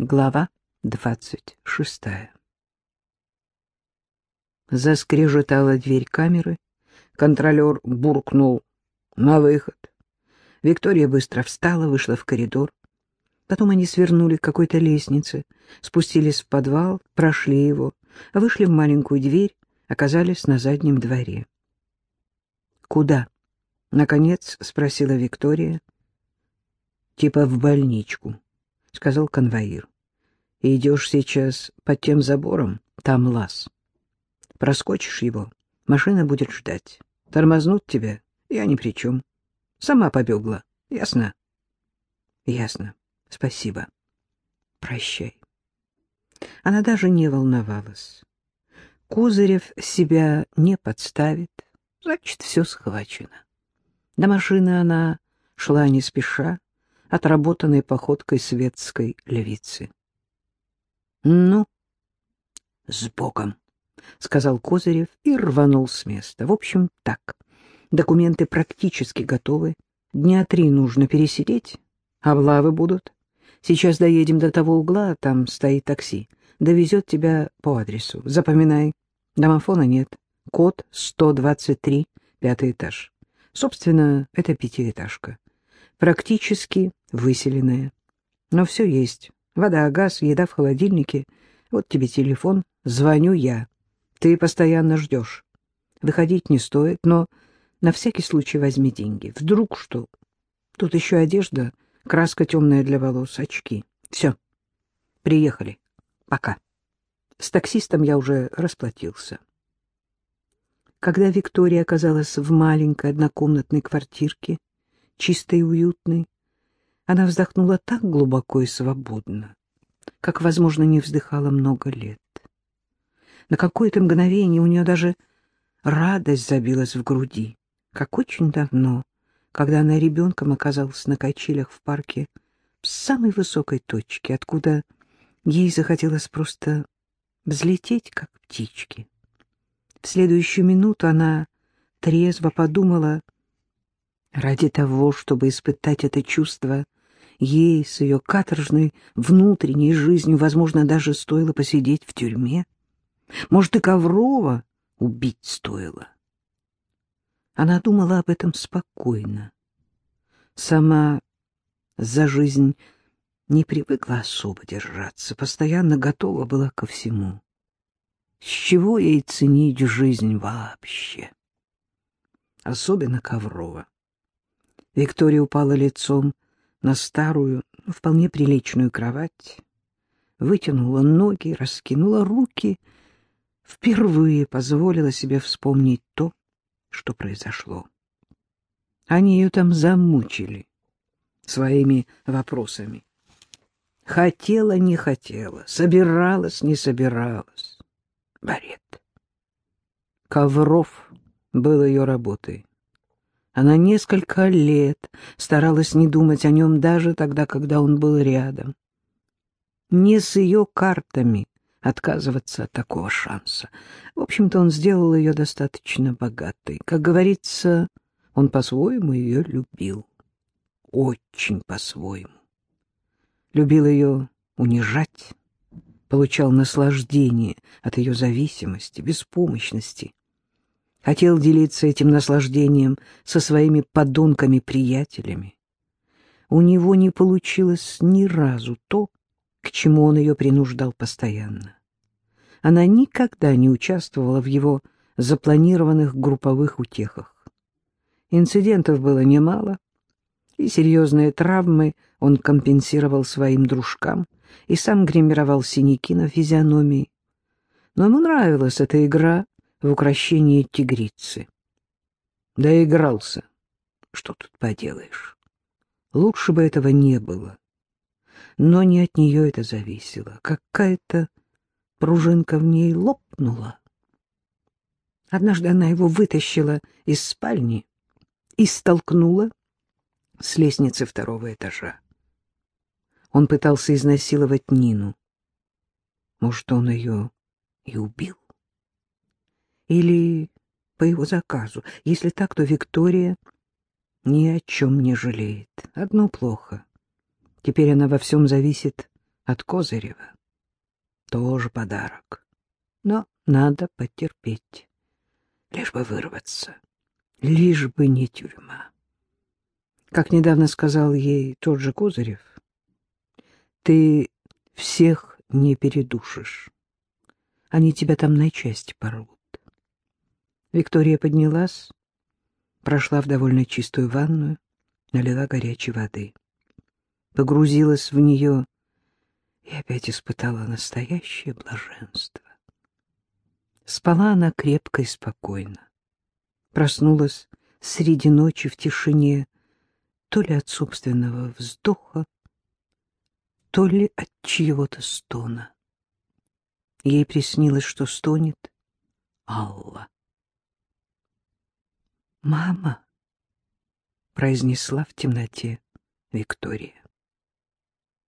Глава двадцать шестая Заскрежетала дверь камеры. Контролер буркнул «На выход». Виктория быстро встала, вышла в коридор. Потом они свернули к какой-то лестнице, спустились в подвал, прошли его, вышли в маленькую дверь, оказались на заднем дворе. «Куда?» — наконец спросила Виктория. «Типа в больничку», — сказал конвоир. «Идешь сейчас под тем забором, там лаз. Проскочишь его, машина будет ждать. Тормознут тебя, я ни при чем. Сама побегла, ясно?» «Ясно. Спасибо. Прощай». Она даже не волновалась. Козырев себя не подставит, значит, все схвачено. До машины она шла не спеша, отработанной походкой светской львицы. — Ну, с Богом, — сказал Козырев и рванул с места. В общем, так, документы практически готовы. Дня три нужно пересидеть, облавы будут. Сейчас доедем до того угла, там стоит такси. Довезет тебя по адресу. Запоминай. Домофона нет. Код 123, пятый этаж. Собственно, это пятиэтажка практически выселенная. Но все есть. Вода, газ, еда в холодильнике. Вот тебе телефон. Звоню я. Ты постоянно ждешь. Выходить не стоит, но на всякий случай возьми деньги. Вдруг что? Тут еще одежда, краска темная для волос, очки. Все. Приехали. Пока. С таксистом я уже расплатился. Когда Виктория оказалась в маленькой однокомнатной квартирке, чистой и уютной, она вздохнула так глубоко и свободно, как, возможно, не вздыхала много лет. На какое-то мгновение у нее даже радость забилась в груди, как очень давно, когда она ребенком оказалась на качелях в парке в самой высокой точке, откуда ей захотелось просто взлететь, как птички. В следующую минуту она трезво подумала — Ради того, чтобы испытать это чувство, ей с ее каторжной внутренней жизнью, возможно, даже стоило посидеть в тюрьме. Может, и Коврова убить стоило. Она думала об этом спокойно. Сама за жизнь не привыкла особо держаться, постоянно готова была ко всему. С чего ей ценить жизнь вообще? Особенно Коврова. Виктория упала лицом на старую, вполне приличную кровать, вытянула ноги, раскинула руки, впервые позволила себе вспомнить то, что произошло. Они ее там замучили своими вопросами. Хотела, не хотела, собиралась, не собиралась. Барет. Ковров был ее работой. Она несколько лет старалась не думать о нем даже тогда, когда он был рядом. Не с ее картами отказываться от такого шанса. В общем-то, он сделал ее достаточно богатой. Как говорится, он по-своему ее любил. Очень по-своему. Любил ее унижать, получал наслаждение от ее зависимости, беспомощности, хотел делиться этим наслаждением со своими подонками-приятелями. У него не получилось ни разу то, к чему он ее принуждал постоянно. Она никогда не участвовала в его запланированных групповых утехах. Инцидентов было немало, и серьезные травмы он компенсировал своим дружкам и сам гримировал синяки на физиономии. Но ему нравилась эта игра в украшении тигрицы. Доигрался. Что тут поделаешь? Лучше бы этого не было. Но не от нее это зависело. Какая-то пружинка в ней лопнула. Однажды она его вытащила из спальни и столкнула с лестницы второго этажа. Он пытался изнасиловать Нину. Может, он ее и убил? Или по его заказу. Если так, то Виктория ни о чем не жалеет. Одно плохо. Теперь она во всем зависит от Козырева. Тоже подарок. Но надо потерпеть, лишь бы вырваться, лишь бы не тюрьма. Как недавно сказал ей тот же Козырев, ты всех не передушишь. Они тебя там на части порвут. Виктория поднялась, прошла в довольно чистую ванную, налила горячей воды. Погрузилась в нее и опять испытала настоящее блаженство. Спала она крепко и спокойно. Проснулась среди ночи в тишине, то ли от собственного вздоха, то ли от чьего-то стона. Ей приснилось, что стонет Алла. «Мама!» — произнесла в темноте Виктория.